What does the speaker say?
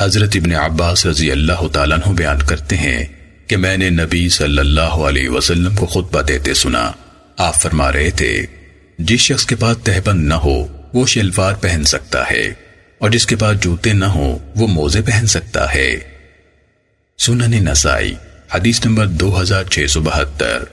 حضرت ابن عباس رضی اللہ تعالیٰ عنہ بیان کرتے ہیں کہ میں نے نبی صلی اللہ علیہ وسلم کو خطبہ دیتے سنا۔ آپ فرما رہے تھے، جس شخص کے پاس تہبند نہ ہو، وہ شلوار پہن سکتا ہے، اور جس کے پاس جوتے نہ ہو وہ موزے پہن سکتا ہے۔ سنن نسائی، حدیث نمبر دو ہزار چھ سو بہتر۔